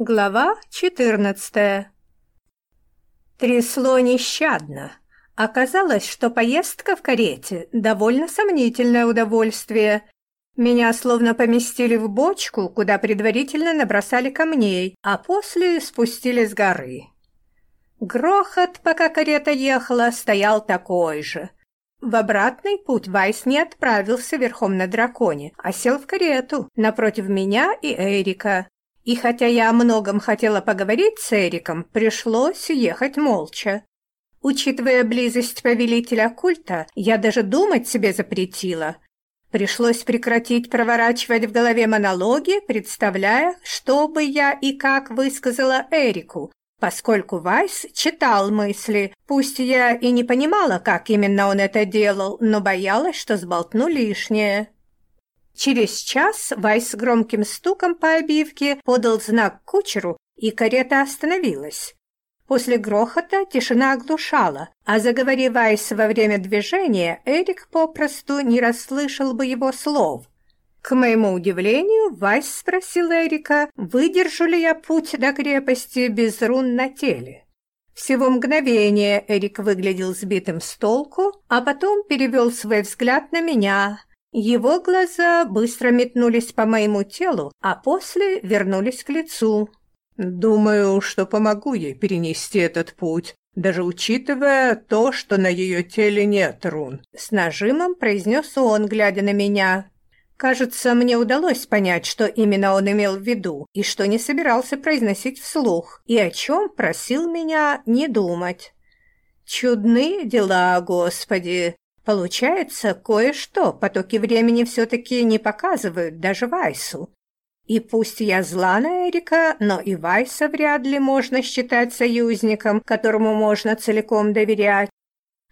Глава 14 Трясло нещадно. Оказалось, что поездка в карете – довольно сомнительное удовольствие. Меня словно поместили в бочку, куда предварительно набросали камней, а после спустили с горы. Грохот, пока карета ехала, стоял такой же. В обратный путь Вайс не отправился верхом на драконе, а сел в карету напротив меня и Эрика. И хотя я о многом хотела поговорить с Эриком, пришлось ехать молча. Учитывая близость повелителя культа, я даже думать себе запретила. Пришлось прекратить проворачивать в голове монологи, представляя, что бы я и как высказала Эрику, поскольку Вайс читал мысли. Пусть я и не понимала, как именно он это делал, но боялась, что сболтну лишнее. Через час Вайс громким стуком по обивке подал знак кучеру, и карета остановилась. После грохота тишина оглушала, а заговори Вайс во время движения, Эрик попросту не расслышал бы его слов. К моему удивлению, Вайс спросил Эрика, выдержу ли я путь до крепости без рун на теле. Всего мгновение Эрик выглядел сбитым с толку, а потом перевел свой взгляд на меня, его глаза быстро метнулись по моему телу, а после вернулись к лицу. «Думаю, что помогу ей перенести этот путь, даже учитывая то, что на ее теле нет рун», — с нажимом произнес он, глядя на меня. Кажется, мне удалось понять, что именно он имел в виду, и что не собирался произносить вслух, и о чем просил меня не думать. Чудные дела, Господи! Получается, кое-что потоки времени все-таки не показывают даже Вайсу. И пусть я зла на Эрика, но и Вайса вряд ли можно считать союзником, которому можно целиком доверять.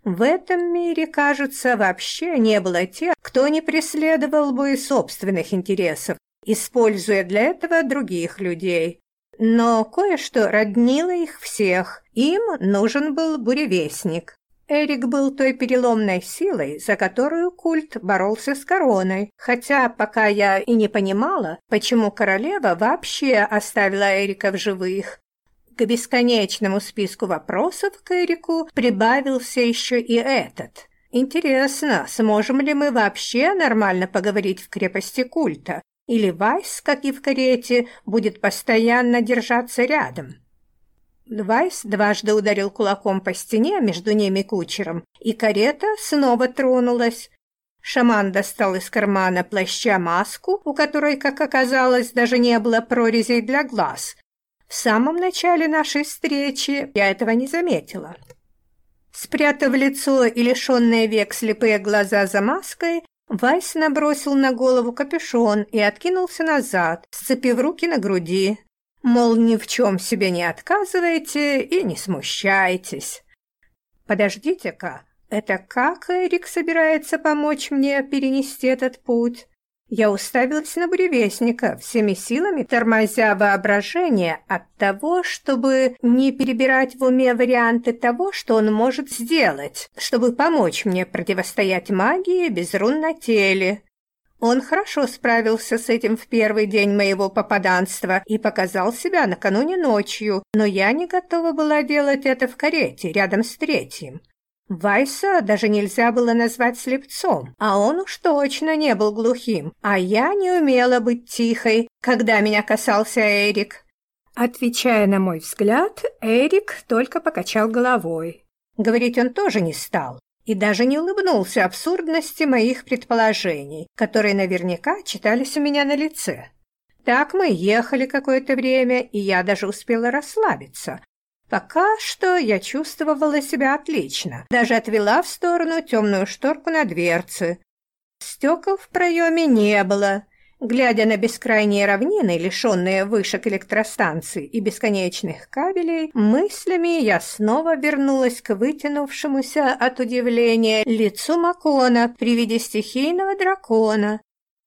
В этом мире, кажется, вообще не было тех, кто не преследовал бы собственных интересов, используя для этого других людей. Но кое-что роднило их всех. Им нужен был буревестник. Эрик был той переломной силой, за которую культ боролся с короной, хотя пока я и не понимала, почему королева вообще оставила Эрика в живых. К бесконечному списку вопросов к Эрику прибавился еще и этот. Интересно, сможем ли мы вообще нормально поговорить в крепости культа? Или Вайс, как и в карете, будет постоянно держаться рядом? Вайс дважды ударил кулаком по стене между ними кучером, и карета снова тронулась. Шаман достал из кармана плаща маску, у которой, как оказалось, даже не было прорезей для глаз. В самом начале нашей встречи я этого не заметила. Спрятав лицо и лишенные век слепые глаза за маской, Вайс набросил на голову капюшон и откинулся назад, сцепив руки на груди, Мол, ни в чем себе не отказывайте и не смущайтесь. Подождите-ка, это как Эрик собирается помочь мне перенести этот путь? Я уставилась на буревестника, всеми силами тормозя воображение от того, чтобы не перебирать в уме варианты того, что он может сделать, чтобы помочь мне противостоять магии без рун на теле, он хорошо справился с этим в первый день моего попаданства и показал себя накануне ночью, но я не готова была делать это в карете рядом с третьим. Вайса даже нельзя было назвать слепцом, а он уж точно не был глухим, а я не умела быть тихой, когда меня касался Эрик. Отвечая на мой взгляд, Эрик только покачал головой. Говорить он тоже не стал, и даже не улыбнулся абсурдности моих предположений, которые наверняка читались у меня на лице. Так мы ехали какое-то время, и я даже успела расслабиться. Пока что я чувствовала себя отлично, даже отвела в сторону темную шторку на дверце. Стекол в проеме не было, Глядя на бескрайние равнины, лишенные вышек электростанций и бесконечных кабелей, мыслями я снова вернулась к вытянувшемуся от удивления лицу Макона при виде стихийного дракона.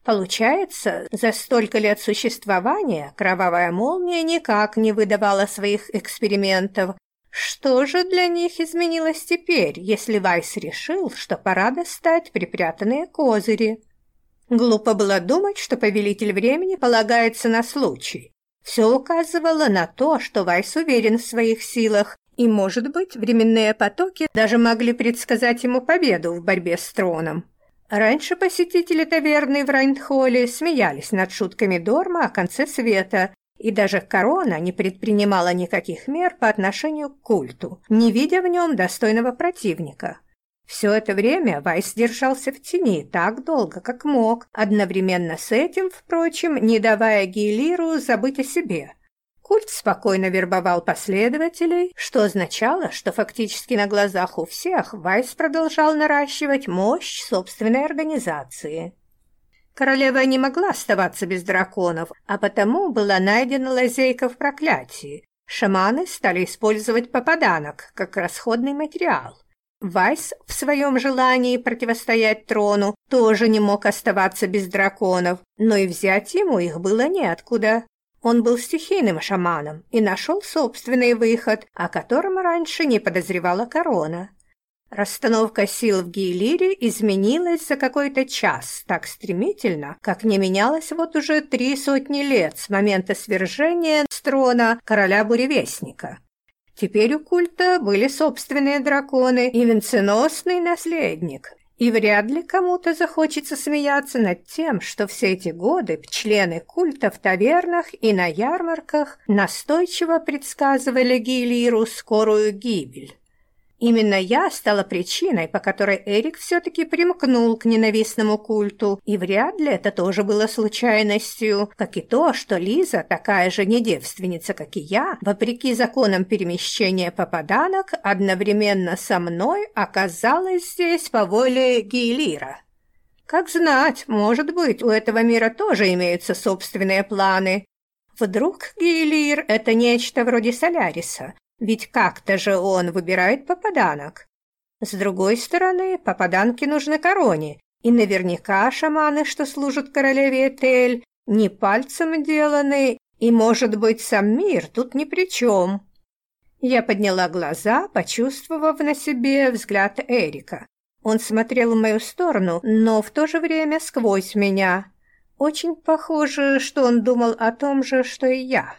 Получается, за столько лет существования кровавая молния никак не выдавала своих экспериментов. Что же для них изменилось теперь, если Вайс решил, что пора достать припрятанные козыри? Глупо было думать, что повелитель времени полагается на случай. Все указывало на то, что Вайс уверен в своих силах, и, может быть, временные потоки даже могли предсказать ему победу в борьбе с троном. Раньше посетители таверны в Райнхолле смеялись над шутками Дорма о конце света, и даже корона не предпринимала никаких мер по отношению к культу, не видя в нем достойного противника. Все это время Вайс держался в тени так долго, как мог, одновременно с этим, впрочем, не давая Гейлиру забыть о себе. Культ спокойно вербовал последователей, что означало, что фактически на глазах у всех Вайс продолжал наращивать мощь собственной организации. Королева не могла оставаться без драконов, а потому была найдена лазейка в проклятии. Шаманы стали использовать попаданок как расходный материал. Вайс в своем желании противостоять трону тоже не мог оставаться без драконов, но и взять ему их было неоткуда. Он был стихийным шаманом и нашел собственный выход, о котором раньше не подозревала корона. Расстановка сил в Гейлире изменилась за какой-то час так стремительно, как не менялась вот уже три сотни лет с момента свержения с трона короля Буревестника. Теперь у культа были собственные драконы и венценосный наследник. И вряд ли кому-то захочется смеяться над тем, что все эти годы члены культа в тавернах и на ярмарках настойчиво предсказывали Гилиру скорую гибель. Именно я стала причиной, по которой Эрик все-таки примкнул к ненавистному культу, и вряд ли это тоже было случайностью, как и то, что Лиза, такая же недевственница, как и я, вопреки законам перемещения попаданок, одновременно со мной оказалась здесь по воле Гейлира. Как знать, может быть, у этого мира тоже имеются собственные планы. Вдруг Гейлир — это нечто вроде Соляриса, ведь как-то же он выбирает попаданок. С другой стороны, попаданки нужны короне, и наверняка шаманы, что служат королеве Этель, не пальцем деланы, и, может быть, сам мир тут ни при чем. Я подняла глаза, почувствовав на себе взгляд Эрика. Он смотрел в мою сторону, но в то же время сквозь меня. Очень похоже, что он думал о том же, что и я.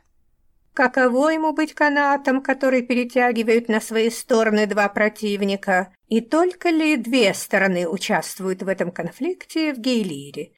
Каково ему быть канатом, который перетягивают на свои стороны два противника? И только ли две стороны участвуют в этом конфликте в Гейлире?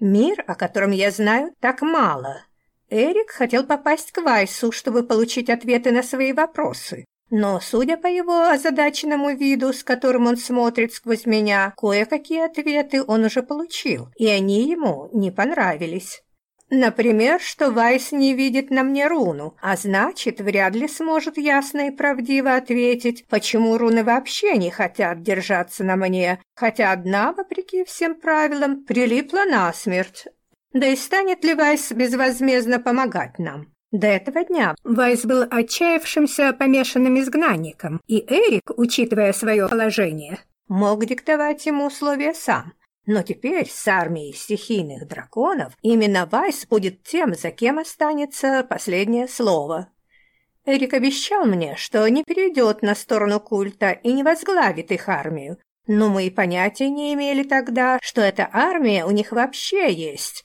Мир, о котором я знаю, так мало. Эрик хотел попасть к Вайсу, чтобы получить ответы на свои вопросы. Но, судя по его озадаченному виду, с которым он смотрит сквозь меня, кое-какие ответы он уже получил, и они ему не понравились. Например, что Вайс не видит на мне руну, а значит, вряд ли сможет ясно и правдиво ответить, почему руны вообще не хотят держаться на мне, хотя одна, вопреки всем правилам, прилипла насмерть. Да и станет ли Вайс безвозмездно помогать нам? До этого дня Вайс был отчаявшимся помешанным изгнанником, и Эрик, учитывая свое положение, мог диктовать ему условия сам – но теперь с армией стихийных драконов именно Вайс будет тем, за кем останется последнее слово. Эрик обещал мне, что не перейдет на сторону культа и не возглавит их армию, но мы и понятия не имели тогда, что эта армия у них вообще есть.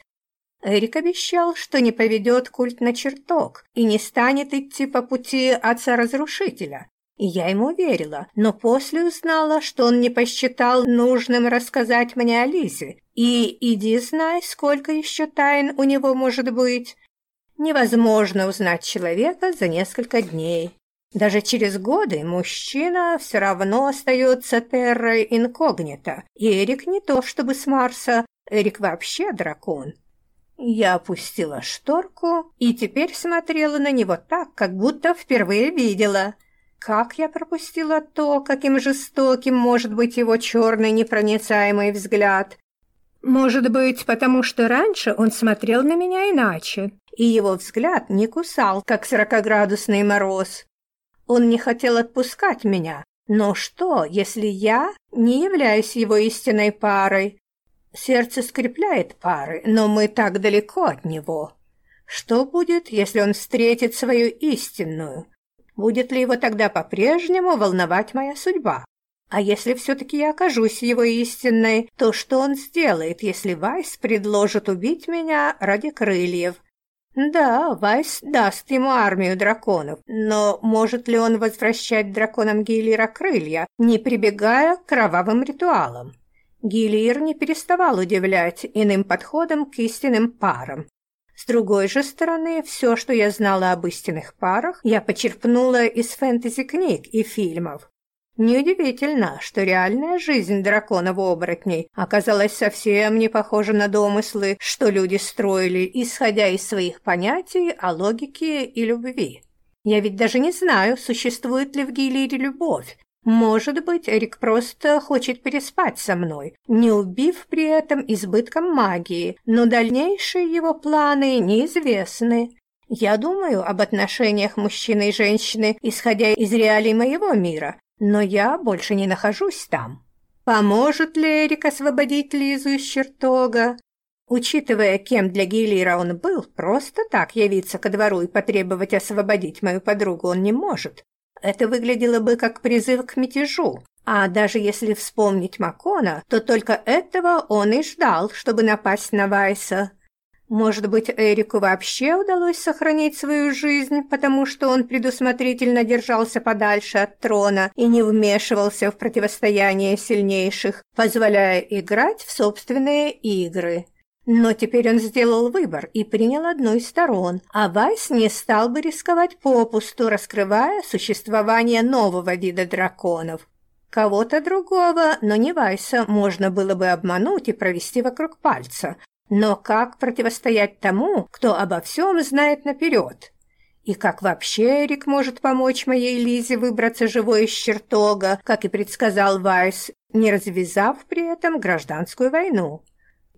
Эрик обещал, что не поведет культ на чертог и не станет идти по пути отца-разрушителя, я ему верила, но после узнала, что он не посчитал нужным рассказать мне о Лизе. И иди знай, сколько еще тайн у него может быть. Невозможно узнать человека за несколько дней. Даже через годы мужчина все равно остается террой инкогнито. Эрик не то чтобы с Марса, Эрик вообще дракон. Я опустила шторку и теперь смотрела на него так, как будто впервые видела – как я пропустила то, каким жестоким может быть его черный непроницаемый взгляд? Может быть, потому что раньше он смотрел на меня иначе, и его взгляд не кусал, как сорокоградусный мороз. Он не хотел отпускать меня, но что, если я не являюсь его истинной парой? Сердце скрепляет пары, но мы так далеко от него. Что будет, если он встретит свою истинную? Будет ли его тогда по-прежнему волновать моя судьба? А если все-таки я окажусь его истинной, то что он сделает, если Вайс предложит убить меня ради крыльев? Да, Вайс даст ему армию драконов, но может ли он возвращать драконам Гейлира крылья, не прибегая к кровавым ритуалам? Гилир не переставал удивлять иным подходом к истинным парам. С другой же стороны, все, что я знала об истинных парах, я почерпнула из фэнтези-книг и фильмов. Неудивительно, что реальная жизнь драконов-оборотней оказалась совсем не похожа на домыслы, что люди строили, исходя из своих понятий о логике и любви. Я ведь даже не знаю, существует ли в Гилире любовь. Может быть, Эрик просто хочет переспать со мной, не убив при этом избытком магии, но дальнейшие его планы неизвестны. Я думаю об отношениях мужчины и женщины, исходя из реалий моего мира, но я больше не нахожусь там. Поможет ли Эрик освободить Лизу из чертога? Учитывая, кем для Гиллера он был, просто так явиться ко двору и потребовать освободить мою подругу он не может. Это выглядело бы как призыв к мятежу. А даже если вспомнить Макона, то только этого он и ждал, чтобы напасть на Вайса. Может быть, Эрику вообще удалось сохранить свою жизнь, потому что он предусмотрительно держался подальше от трона и не вмешивался в противостояние сильнейших, позволяя играть в собственные игры. Но теперь он сделал выбор и принял одну из сторон, а Вайс не стал бы рисковать попусту, раскрывая существование нового вида драконов. Кого-то другого, но не Вайса, можно было бы обмануть и провести вокруг пальца, но как противостоять тому, кто обо всем знает наперед? И как вообще Эрик может помочь моей Лизе выбраться живой из чертога, как и предсказал Вайс, не развязав при этом гражданскую войну?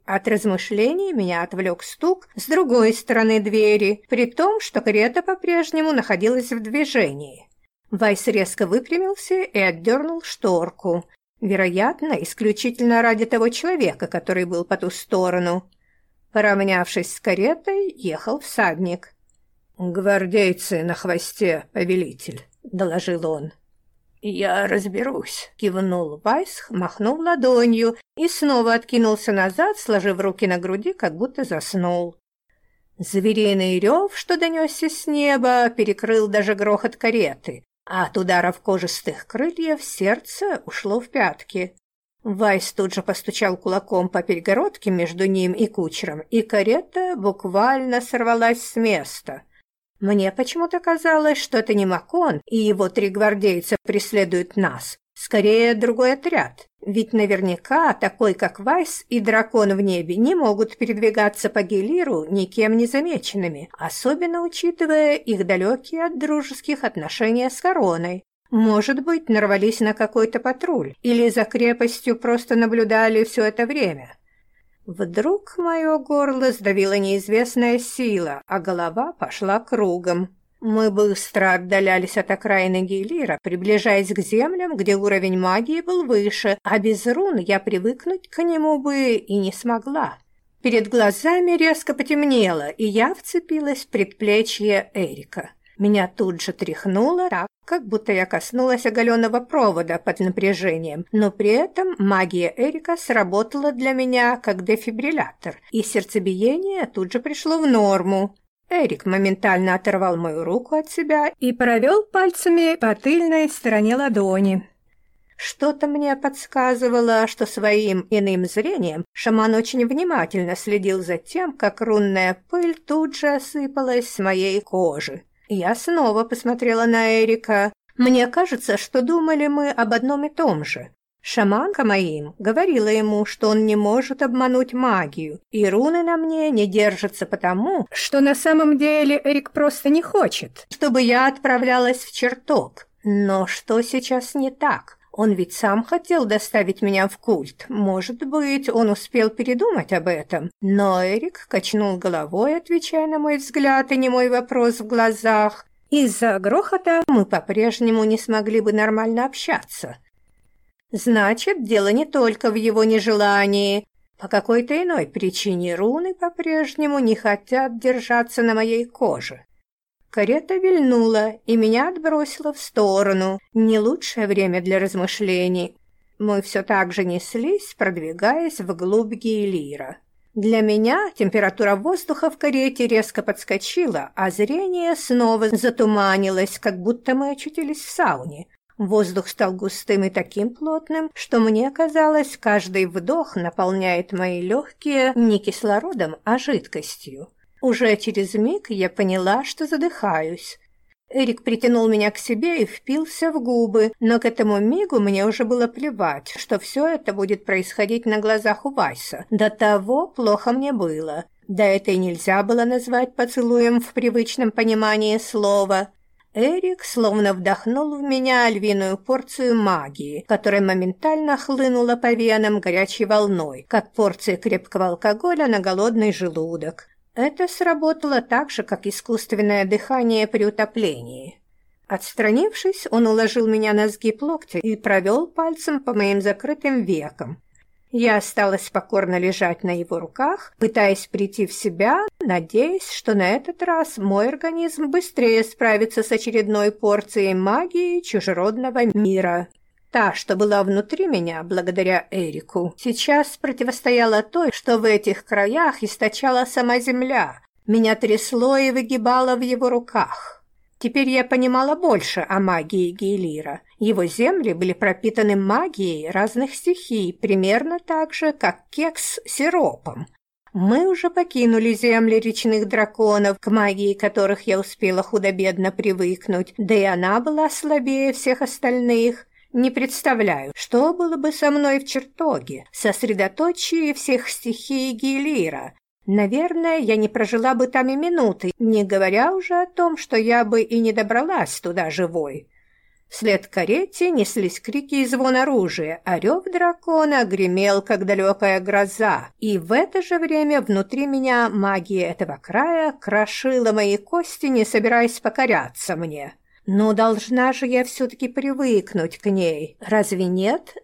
От размышлений меня отвлек стук с другой стороны двери, при том, что карета по-прежнему находилась в движении. Вайс резко выпрямился и отдернул шторку. Вероятно, исключительно ради того человека, который был по ту сторону. Поравнявшись с каретой, ехал всадник. «Гвардейцы на хвосте, повелитель», — доложил он. «Я разберусь», — кивнул Вайс, махнул ладонью и снова откинулся назад, сложив руки на груди, как будто заснул. Звериный рев, что донесся с неба, перекрыл даже грохот кареты, а от ударов кожистых крыльев сердце ушло в пятки. Вайс тут же постучал кулаком по перегородке между ним и кучером, и карета буквально сорвалась с места. Мне почему-то казалось, что это не Макон и его три гвардейца преследуют нас. Скорее, другой отряд. Ведь наверняка такой, как Вайс и дракон в небе, не могут передвигаться по Гелиру никем не замеченными, особенно учитывая их далекие от дружеских отношения с Короной. Может быть, нарвались на какой-то патруль или за крепостью просто наблюдали все это время. Вдруг мое горло сдавила неизвестная сила, а голова пошла кругом. Мы быстро отдалялись от окраины Гелира, приближаясь к землям, где уровень магии был выше, а без рун я привыкнуть к нему бы и не смогла. Перед глазами резко потемнело, и я вцепилась в предплечье Эрика. Меня тут же тряхнуло так, как будто я коснулась оголенного провода под напряжением, но при этом магия Эрика сработала для меня как дефибриллятор, и сердцебиение тут же пришло в норму. Эрик моментально оторвал мою руку от себя и провел пальцами по тыльной стороне ладони. Что-то мне подсказывало, что своим иным зрением шаман очень внимательно следил за тем, как рунная пыль тут же осыпалась с моей кожи. Я снова посмотрела на Эрика. Мне кажется, что думали мы об одном и том же. Шаманка моим говорила ему, что он не может обмануть магию, и руны на мне не держатся потому, что на самом деле Эрик просто не хочет, чтобы я отправлялась в чертог. Но что сейчас не так? Он ведь сам хотел доставить меня в культ. Может быть, он успел передумать об этом. Но Эрик качнул головой, отвечая на мой взгляд и не мой вопрос в глазах. Из-за грохота мы по-прежнему не смогли бы нормально общаться. Значит, дело не только в его нежелании. По какой-то иной причине руны по-прежнему не хотят держаться на моей коже. Карета вильнула, и меня отбросило в сторону. Не лучшее время для размышлений. Мы все так же неслись, продвигаясь вглубь Гейлира. Для меня температура воздуха в карете резко подскочила, а зрение снова затуманилось, как будто мы очутились в сауне. Воздух стал густым и таким плотным, что мне казалось, каждый вдох наполняет мои легкие не кислородом, а жидкостью. Уже через миг я поняла, что задыхаюсь. Эрик притянул меня к себе и впился в губы, но к этому мигу мне уже было плевать, что все это будет происходить на глазах у Вайса. До того плохо мне было. Да это и нельзя было назвать поцелуем в привычном понимании слова. Эрик словно вдохнул в меня львиную порцию магии, которая моментально хлынула по венам горячей волной, как порция крепкого алкоголя на голодный желудок. Это сработало так же, как искусственное дыхание при утоплении. Отстранившись, он уложил меня на сгиб локтя и провел пальцем по моим закрытым векам. Я осталась покорно лежать на его руках, пытаясь прийти в себя, надеясь, что на этот раз мой организм быстрее справится с очередной порцией магии чужеродного мира. Та, что была внутри меня благодаря Эрику, сейчас противостояла той, что в этих краях источала сама земля. Меня трясло и выгибало в его руках. Теперь я понимала больше о магии Гейлира. Его земли были пропитаны магией разных стихий, примерно так же, как кекс сиропом. Мы уже покинули земли речных драконов, к магии которых я успела худо-бедно привыкнуть, да и она была слабее всех остальных. Не представляю, что было бы со мной в чертоге, сосредоточие всех стихий Гелира. Наверное, я не прожила бы там и минуты, не говоря уже о том, что я бы и не добралась туда живой. Вслед карете неслись крики и звон оружия, а рев дракона гремел, как далекая гроза. И в это же время внутри меня магия этого края крошила мои кости, не собираясь покоряться мне. Но должна же я все-таки привыкнуть к ней, разве нет?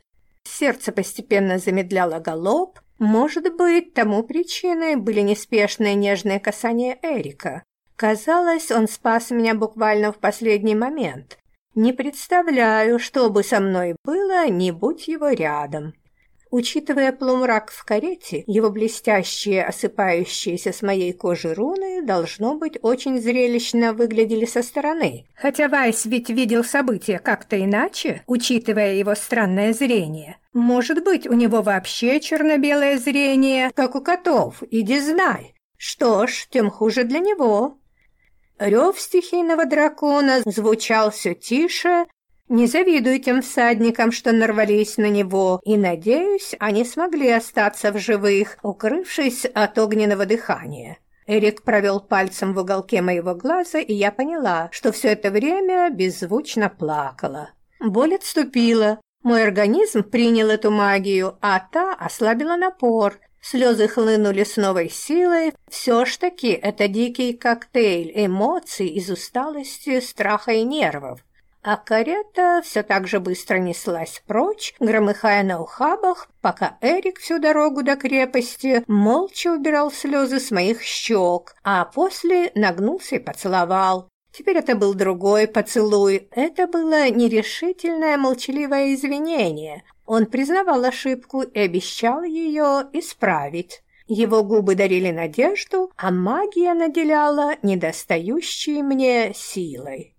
Сердце постепенно замедляло галоп. Может быть, тому причиной были неспешные нежные касания Эрика. Казалось, он спас меня буквально в последний момент. Не представляю, что бы со мной было, не будь его рядом. Учитывая полумрак в карете, его блестящие, осыпающиеся с моей кожи руны, должно быть, очень зрелищно выглядели со стороны. Хотя Вайс ведь видел события как-то иначе, учитывая его странное зрение. Может быть, у него вообще черно-белое зрение, как у котов, иди знай. Что ж, тем хуже для него. Рев стихийного дракона звучал все тише, не завидую тем всадникам, что нарвались на него, и, надеюсь, они смогли остаться в живых, укрывшись от огненного дыхания. Эрик провел пальцем в уголке моего глаза, и я поняла, что все это время беззвучно плакала. Боль отступила. Мой организм принял эту магию, а та ослабила напор. Слезы хлынули с новой силой. Все ж таки это дикий коктейль эмоций из усталости, страха и нервов. А карета все так же быстро неслась прочь, громыхая на ухабах, пока Эрик всю дорогу до крепости молча убирал слезы с моих щек, а после нагнулся и поцеловал. Теперь это был другой поцелуй. Это было нерешительное молчаливое извинение. Он признавал ошибку и обещал ее исправить. Его губы дарили надежду, а магия наделяла недостающей мне силой.